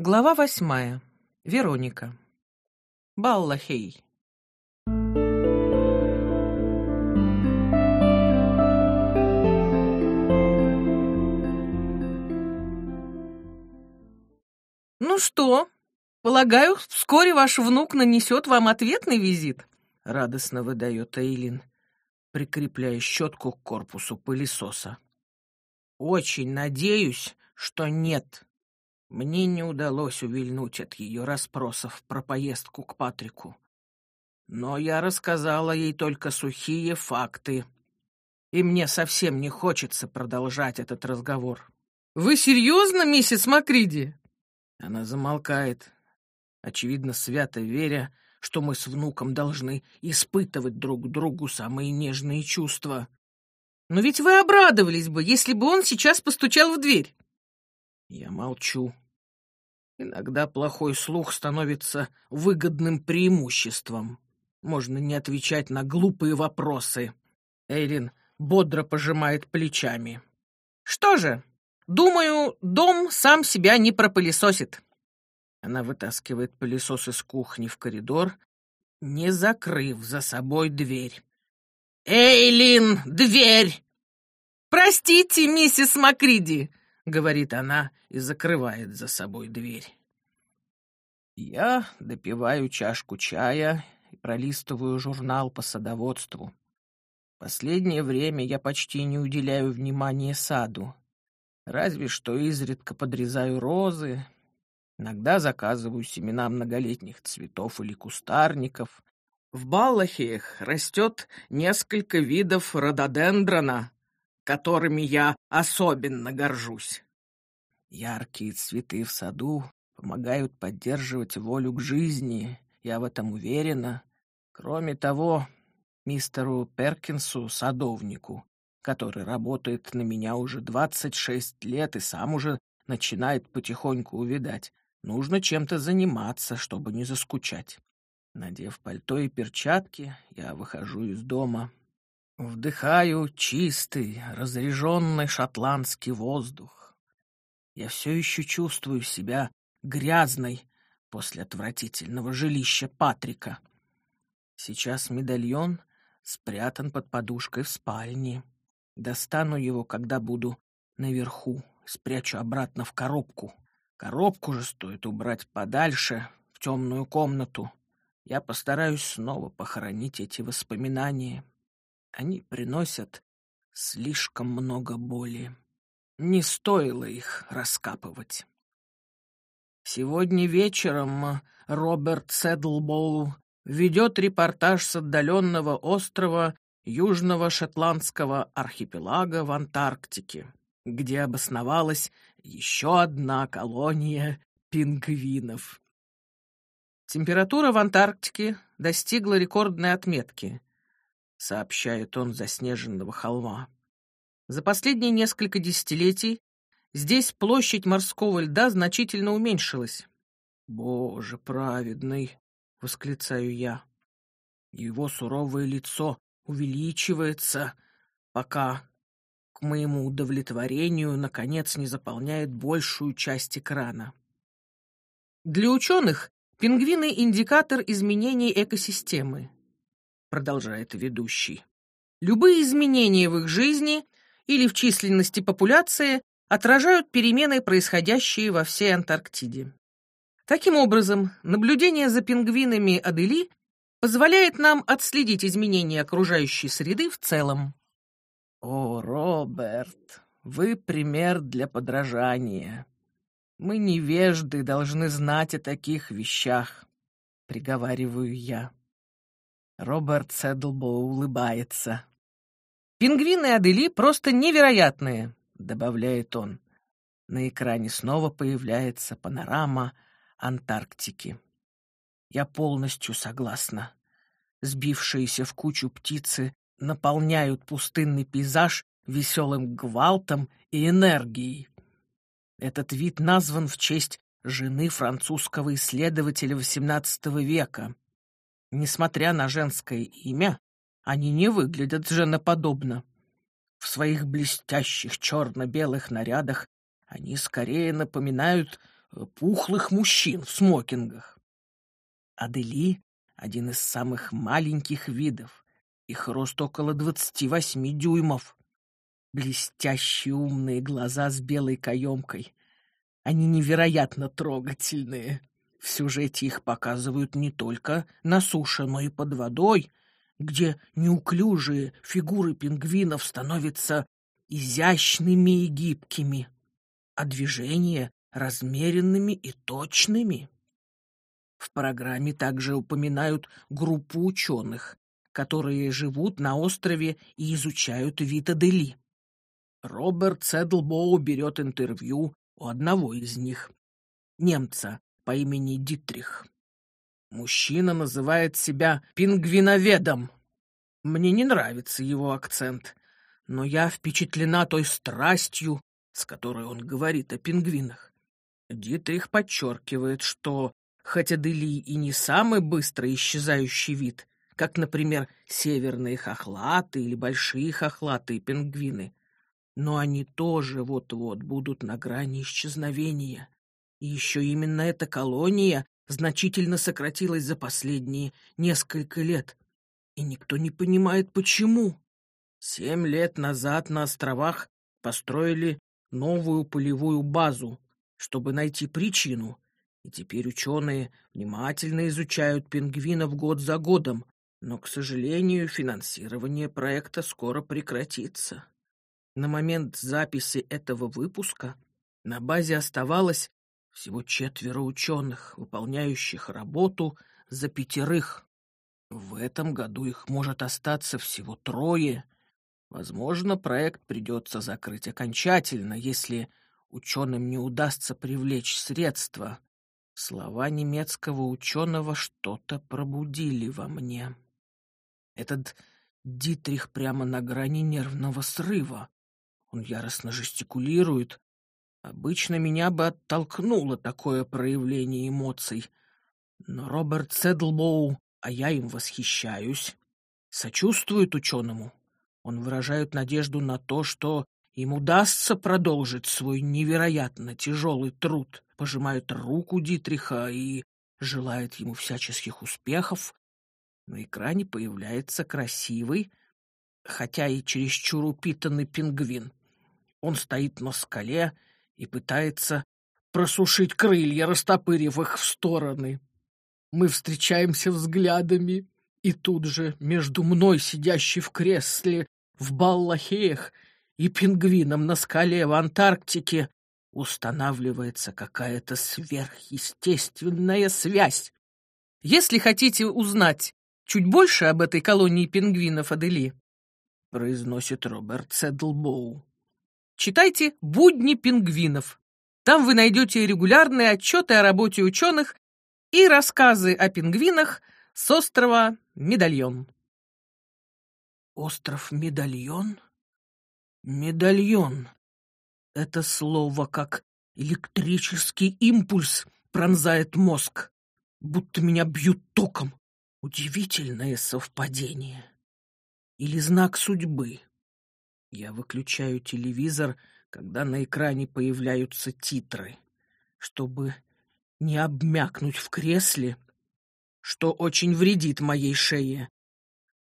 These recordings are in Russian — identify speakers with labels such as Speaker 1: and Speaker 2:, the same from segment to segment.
Speaker 1: Глава восьмая. Вероника. Баллахей. Ну что, полагаю, вскоре ваш внук нанесет вам ответный визит? Радостно выдает Эйлин, прикрепляя щетку к корпусу пылесоса. Очень надеюсь, что нет. Мне не удалось увильнуть от ее расспросов про поездку к Патрику. Но я рассказала ей только сухие факты. И мне совсем не хочется продолжать этот разговор. «Вы серьезно, миссис Макриди?» Она замолкает, очевидно, свято веря, что мы с внуком должны испытывать друг другу самые нежные чувства. «Но ведь вы обрадовались бы, если бы он сейчас постучал в дверь». Я молчу. Иногда плохой слух становится выгодным преимуществом. Можно не отвечать на глупые вопросы. Эйлин бодро пожимает плечами. Что же, думаю, дом сам себя не пропылесосит. Она вытаскивает пылесос из кухни в коридор, не закрыв за собой дверь. «Эйлин, дверь!» «Простите, миссис Макриди!» — говорит она и закрывает за собой дверь. Я допиваю чашку чая и пролистываю журнал по садоводству. Последнее время я почти не уделяю внимания саду. Разве что изредка подрезаю розы, иногда заказываю семена многолетних цветов или кустарников. В Баллахиях растет несколько видов рододендрона, которыми я особенно горжусь. Яркие цветы в саду помогают поддерживать волю к жизни, я в этом уверена. Кроме того, мистеру Перкинсу, садовнику, который работает на меня уже двадцать шесть лет и сам уже начинает потихоньку увидать, нужно чем-то заниматься, чтобы не заскучать. Надев пальто и перчатки, я выхожу из дома. Вдыхаю чистый, разреженный шотландский воздух. Я все еще чувствую себя грязной после отвратительного жилища Патрика. Сейчас медальон спрятан под подушкой в спальне. Достану его, когда буду наверху, спрячу обратно в коробку. Коробку же стоит убрать подальше, в темную комнату. Я постараюсь снова похоронить эти воспоминания. Они приносят слишком много боли. Не стоило их раскапывать. Сегодня вечером Роберт Седлбоу ведет репортаж с отдаленного острова Южного Шотландского архипелага в Антарктике, где обосновалась еще одна колония пингвинов. Температура в Антарктике достигла рекордной отметки сообщает он заснеженного холма. За последние несколько десятилетий здесь площадь морского льда значительно уменьшилась. «Боже праведный!» — восклицаю я. Его суровое лицо увеличивается, пока, к моему удовлетворению, наконец не заполняет большую часть экрана. Для ученых пингвины — индикатор изменений экосистемы продолжает ведущий. Любые изменения в их жизни или в численности популяции отражают перемены, происходящие во всей Антарктиде. Таким образом, наблюдение за пингвинами Адели позволяет нам отследить изменения окружающей среды в целом. О, Роберт, вы пример для подражания. Мы невежды должны знать о таких вещах, приговариваю я. Роберт Седлбоу улыбается. «Пингвины Адели просто невероятные», — добавляет он. На экране снова появляется панорама Антарктики. Я полностью согласна. Сбившиеся в кучу птицы наполняют пустынный пейзаж веселым гвалтом и энергией. Этот вид назван в честь жены французского исследователя XVIII века, Несмотря на женское имя, они не выглядят женоподобно. В своих блестящих черно-белых нарядах они скорее напоминают э, пухлых мужчин в смокингах. Адели — один из самых маленьких видов. Их рост около двадцати восьми дюймов. Блестящие умные глаза с белой каемкой. Они невероятно трогательные. В сюжете их показывают не только на суше, но и под водой, где неуклюжие фигуры пингвинов становятся изящными и гибкими, а движения размеренными и точными. В программе также упоминают группу ученых, которые живут на острове и изучают вид Адели. Роберт Седлбоу берет интервью у одного из них, немца по имени Дитрих. Мужчина называет себя пингвиноведом. Мне не нравится его акцент, но я впечатлена той страстью, с которой он говорит о пингвинах. Дитрих подчеркивает, что хотя Дели и не самый быстро исчезающий вид, как, например, северные хохлаты или большие хохлатые пингвины, но они тоже вот-вот будут на грани исчезновения. И еще именно эта колония значительно сократилась за последние несколько лет, и никто не понимает, почему. Семь лет назад на островах построили новую полевую базу, чтобы найти причину, и теперь ученые внимательно изучают пингвинов год за годом, но, к сожалению, финансирование проекта скоро прекратится. На момент записи этого выпуска на базе оставалось всего четверо ученых, выполняющих работу за пятерых. В этом году их может остаться всего трое. Возможно, проект придется закрыть окончательно, если ученым не удастся привлечь средства. Слова немецкого ученого что-то пробудили во мне. Этот Дитрих прямо на грани нервного срыва. Он яростно жестикулирует. Обычно меня бы оттолкнуло такое проявление эмоций. Но Роберт Седлбоу, а я им восхищаюсь, сочувствует ученому. Он выражает надежду на то, что им удастся продолжить свой невероятно тяжелый труд, пожимает руку Дитриха и желает ему всяческих успехов. На экране появляется красивый, хотя и чересчур упитанный пингвин. Он стоит на скале и пытается просушить крылья, растопырив их в стороны. Мы встречаемся взглядами, и тут же между мной, сидящей в кресле в Баллахеях, и пингвином на скале в Антарктике устанавливается какая-то сверхъестественная связь. Если хотите узнать чуть больше об этой колонии пингвинов Адели, произносит Роберт Седлбоу, Читайте «Будни пингвинов». Там вы найдете регулярные отчеты о работе ученых и рассказы о пингвинах с острова Медальон. Остров Медальон? Медальон. Это слово как электрический импульс пронзает мозг, будто меня бьют током. Удивительное совпадение. Или знак судьбы. Я выключаю телевизор, когда на экране появляются титры, чтобы не обмякнуть в кресле, что очень вредит моей шее.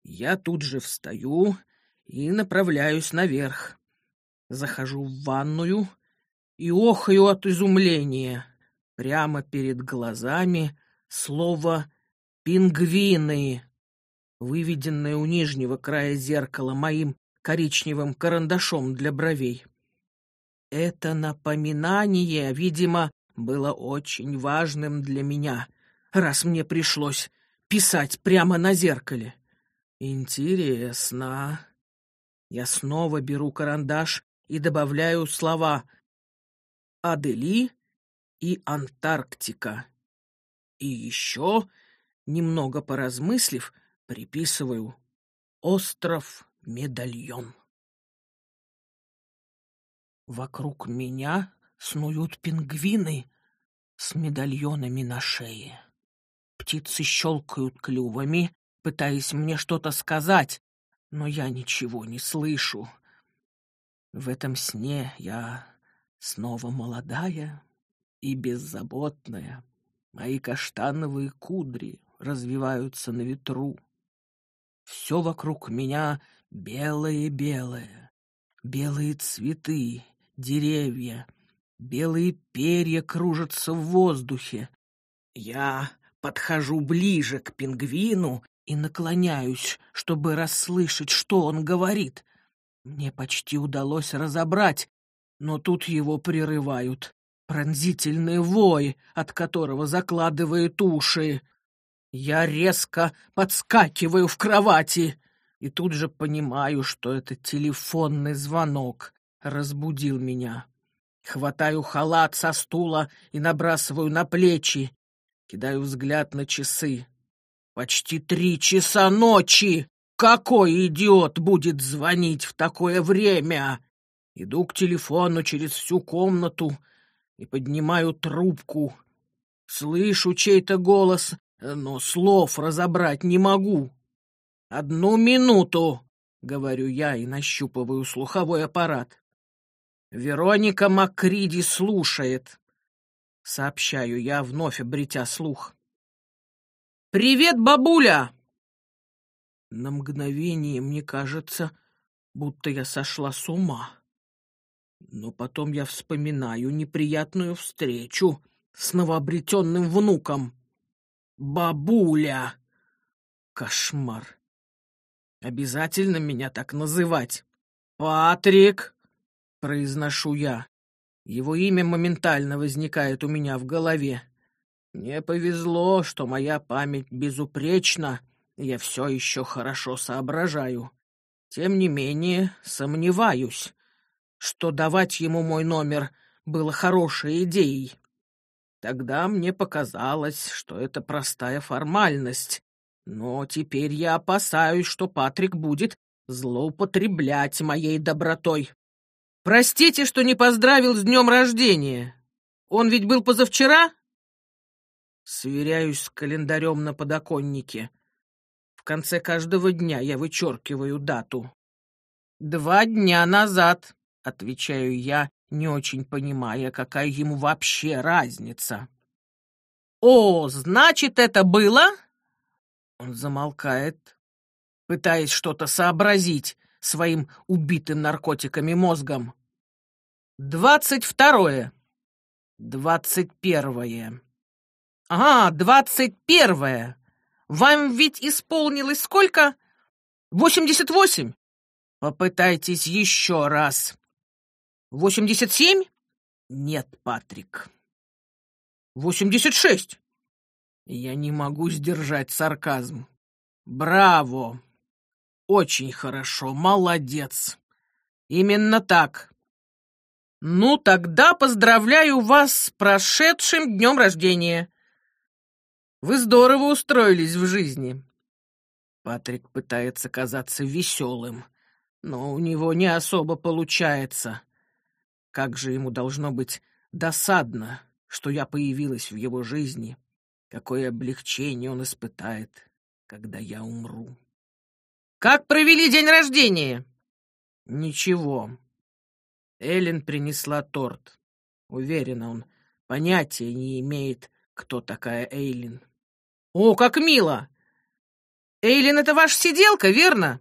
Speaker 1: Я тут же встаю и направляюсь наверх. Захожу в ванную и охаю от изумления. Прямо перед глазами слово «пингвины», выведенное у нижнего края зеркала моим коричневым карандашом для бровей. Это напоминание, видимо, было очень важным для меня, раз мне пришлось писать прямо на зеркале. Интересно. Я снова беру карандаш и добавляю слова «Адели» и «Антарктика». И еще, немного поразмыслив, приписываю «Остров медальон. Вокруг меня снуют пингвины с медальонами на шее. Птицы щелкают клювами, пытаясь мне что-то сказать, но я ничего не слышу. В этом сне я снова молодая и беззаботная. Мои каштановые кудри развиваются на ветру. Все вокруг меня белое-белое. Белые цветы, деревья, белые перья кружатся в воздухе. Я подхожу ближе к пингвину и наклоняюсь, чтобы расслышать, что он говорит. Мне почти удалось разобрать, но тут его прерывают. Пронзительный вой, от которого закладывает уши. Я резко подскакиваю в кровати и тут же понимаю, что это телефонный звонок разбудил меня. Хватаю халат со стула и набрасываю на плечи. Кидаю взгляд на часы. Почти три часа ночи! Какой идиот будет звонить в такое время? Иду к телефону через всю комнату и поднимаю трубку. Слышу чей-то голос, но слов разобрать не могу. «Одну минуту!» — говорю я и нащупываю слуховой аппарат. «Вероника Макриди слушает», — сообщаю я, вновь обретя слух. «Привет, бабуля!» На мгновение мне кажется, будто я сошла с ума. Но потом я вспоминаю неприятную встречу с новообретенным внуком. Бабуля! Кошмар! Обязательно меня так называть. «Патрик!» — произношу я. Его имя моментально возникает у меня в голове. Мне повезло, что моя память безупречна, я все еще хорошо соображаю. Тем не менее, сомневаюсь, что давать ему мой номер было хорошей идеей. Тогда мне показалось, что это простая формальность, но теперь я опасаюсь, что Патрик будет злоупотреблять моей добротой. Простите, что не поздравил с днем рождения. Он ведь был позавчера? Сверяюсь с календарем на подоконнике. В конце каждого дня я вычеркиваю дату. «Два дня назад», — отвечаю я, не очень понимая, какая ему вообще разница. «О, значит, это было?» Он замолкает, пытаясь что-то сообразить своим убитым наркотиками мозгом. «Двадцать второе. Двадцать первое. «Ага, двадцать первое! Вам ведь исполнилось сколько? Восемьдесят восемь? Попытайтесь еще раз. Восемьдесят семь? Нет, Патрик. Восемьдесят шесть. Я не могу сдержать сарказм. Браво! Очень хорошо, молодец. Именно так. Ну, тогда поздравляю вас с прошедшим днем рождения. Вы здорово устроились в жизни. Патрик пытается казаться веселым, но у него не особо получается. Как же ему должно быть досадно, что я появилась в его жизни. Какое облегчение он испытает, когда я умру. Как провели день рождения? Ничего. Эллен принесла торт. Уверена, он понятия не имеет, кто такая Эйлин. «О, как мило! Эйлин — это ваша сиделка, верно?»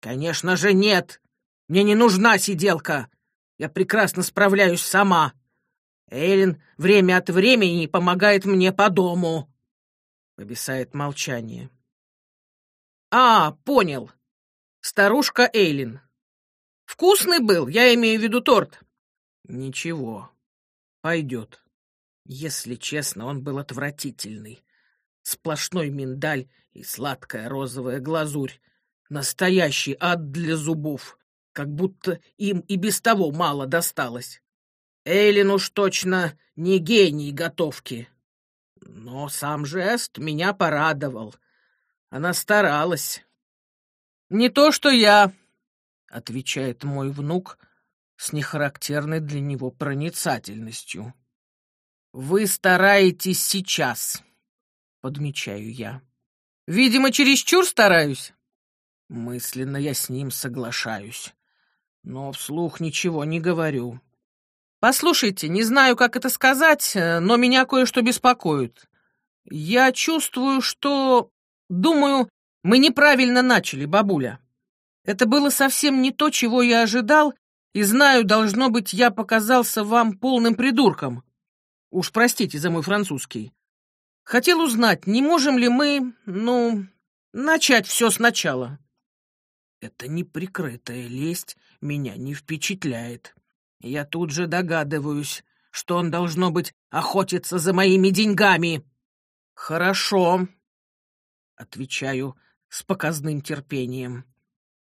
Speaker 1: «Конечно же нет! Мне не нужна сиделка! Я прекрасно справляюсь сама. Эйлин время от времени помогает мне по дому». Повисает молчание. «А, понял. Старушка Эйлин. Вкусный был, я имею в виду торт». «Ничего. Пойдет. Если честно, он был отвратительный сплошной миндаль и сладкая розовая глазурь. Настоящий ад для зубов, как будто им и без того мало досталось. Эйлин уж точно не гений готовки. Но сам жест меня порадовал. Она старалась. «Не то, что я», — отвечает мой внук с нехарактерной для него проницательностью. «Вы стараетесь сейчас» подмечаю я. Видимо, чересчур стараюсь. Мысленно я с ним соглашаюсь, но вслух ничего не говорю. Послушайте, не знаю, как это сказать, э, но меня кое-что беспокоит. Я чувствую, что... Думаю, мы неправильно начали, бабуля. Это было совсем не то, чего я ожидал, и знаю, должно быть, я показался вам полным придурком. Уж простите за мой французский. Хотел узнать, не можем ли мы, ну, начать все сначала. Эта неприкрытая лесть меня не впечатляет. Я тут же догадываюсь, что он, должно быть, охотится за моими деньгами. Хорошо, отвечаю с показным терпением.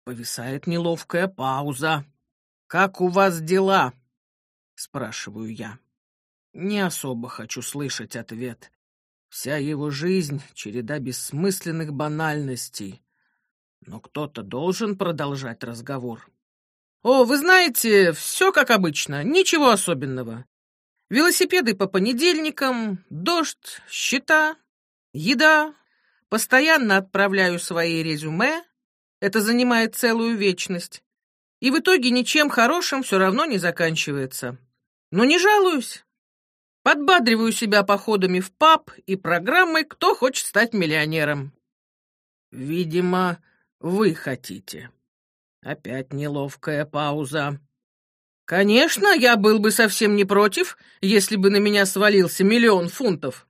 Speaker 1: Повисает неловкая пауза. «Как у вас дела?» — спрашиваю я. Не особо хочу слышать ответ. Вся его жизнь — череда бессмысленных банальностей. Но кто-то должен продолжать разговор. «О, вы знаете, все как обычно, ничего особенного. Велосипеды по понедельникам, дождь, счета, еда. Постоянно отправляю свои резюме, это занимает целую вечность. И в итоге ничем хорошим все равно не заканчивается. Но не жалуюсь. Подбадриваю себя походами в паб и программой «Кто хочет стать миллионером». Видимо, вы хотите. Опять неловкая пауза. Конечно, я был бы совсем не против, если бы на меня свалился миллион фунтов.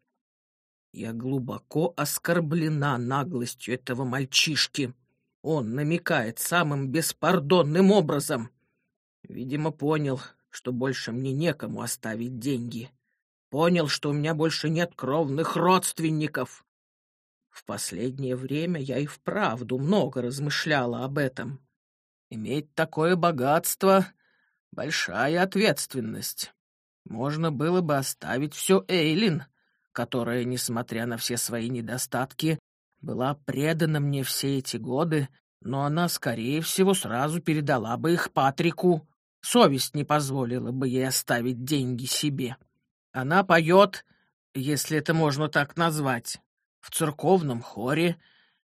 Speaker 1: Я глубоко оскорблена наглостью этого мальчишки. Он намекает самым беспардонным образом. Видимо, понял, что больше мне некому оставить деньги. Понял, что у меня больше нет кровных родственников. В последнее время я и вправду много размышляла об этом. Иметь такое богатство — большая ответственность. Можно было бы оставить все Эйлин, которая, несмотря на все свои недостатки, была предана мне все эти годы, но она, скорее всего, сразу передала бы их Патрику. Совесть не позволила бы ей оставить деньги себе. Она поет, если это можно так назвать, в церковном хоре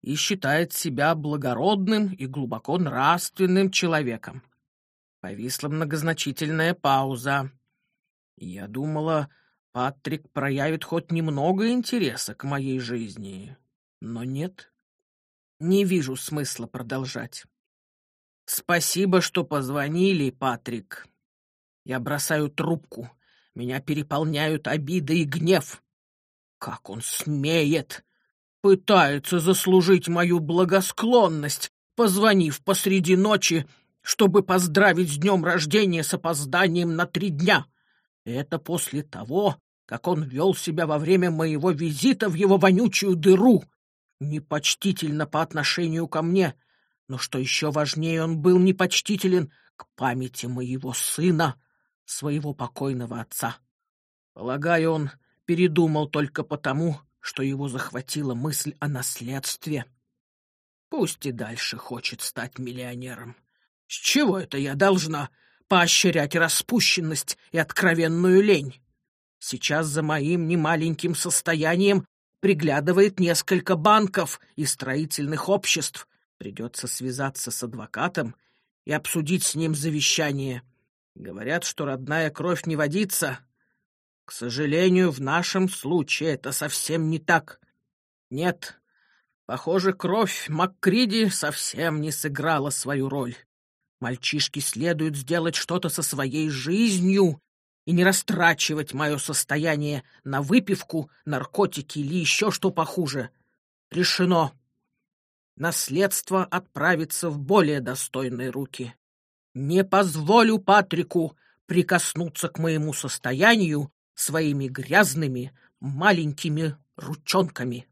Speaker 1: и считает себя благородным и глубоко нравственным человеком. Повисла многозначительная пауза. Я думала, Патрик проявит хоть немного интереса к моей жизни, но нет. Не вижу смысла продолжать. Спасибо, что позвонили, Патрик. Я бросаю трубку. Меня переполняют обиды и гнев. Как он смеет! Пытается заслужить мою благосклонность, позвонив посреди ночи, чтобы поздравить с днем рождения с опозданием на три дня. Это после того, как он вел себя во время моего визита в его вонючую дыру непочтительно по отношению ко мне, но что еще важнее, он был непочтителен к памяти моего сына, своего покойного отца. Полагаю, он передумал только потому, что его захватила мысль о наследстве. Пусть и дальше хочет стать миллионером. С чего это я должна поощрять распущенность и откровенную лень? Сейчас за моим немаленьким состоянием приглядывает несколько банков и строительных обществ. Придется связаться с адвокатом и обсудить с ним завещание. Говорят, что родная кровь не водится. К сожалению, в нашем случае это совсем не так. Нет, похоже, кровь Маккриди совсем не сыграла свою роль. Мальчишке следует сделать что-то со своей жизнью и не растрачивать мое состояние на выпивку, наркотики или еще что похуже. Решено. Наследство отправится в более достойные руки. Не позволю Патрику прикоснуться к моему состоянию своими грязными маленькими ручонками.